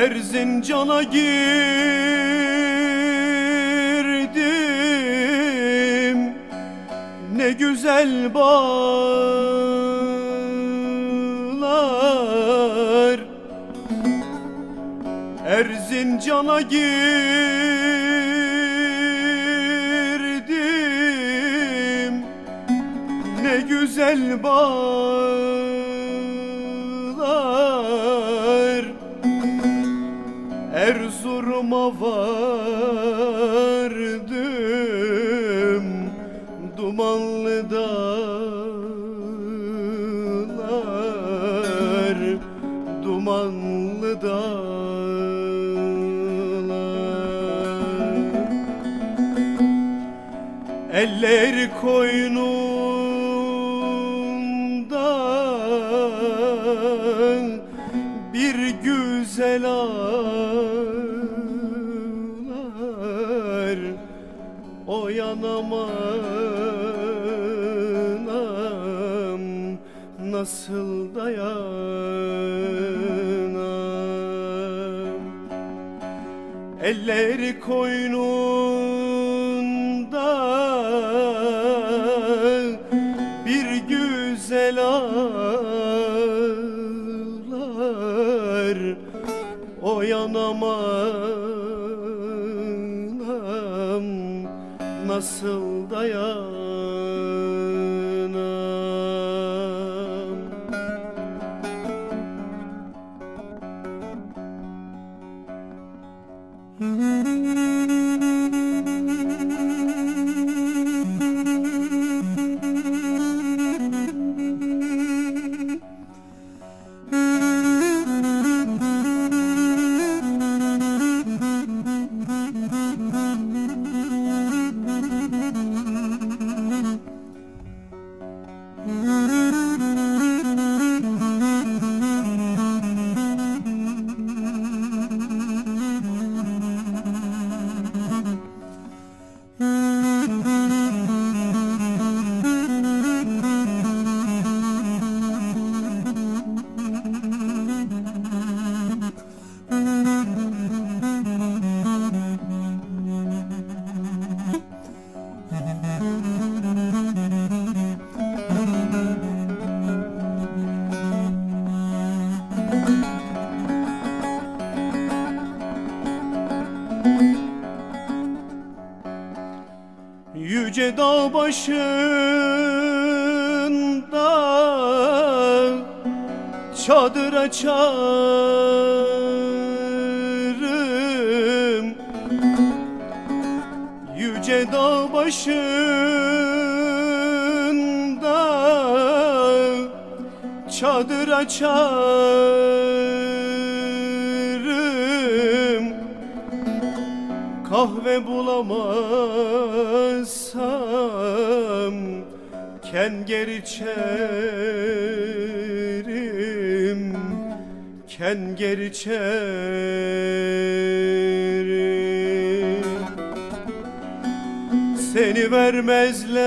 Erzincan'a girdim. Ne güzel bağlar. Erzincan'a girdim. Ne güzel bağlar Erzurum'a vardım Dumanlı dağlar Dumanlı dağlar. Eller koynunda bir güzel ağlar O yanam anam nasıl dayanam? Eller koynunda bir güzel ağlar. O yanam nasıl Yüce dağ başında Çadır açarım Yüce dağ başında Çadır açarım Kahve bulamazsam Kenger içerim Kenger içerim. Seni vermezlerse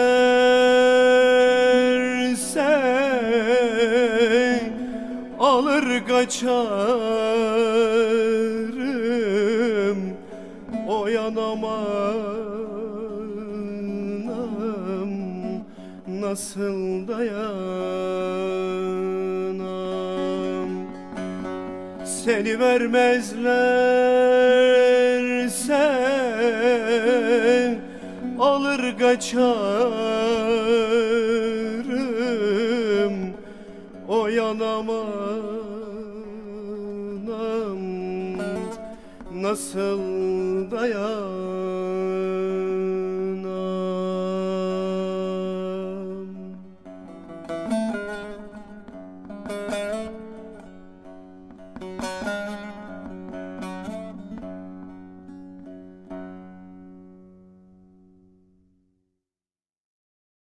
Alır kaçarım anam nasıl dayanam? Seni vermezlerse alır kaçarım. O yanam nasıl dayan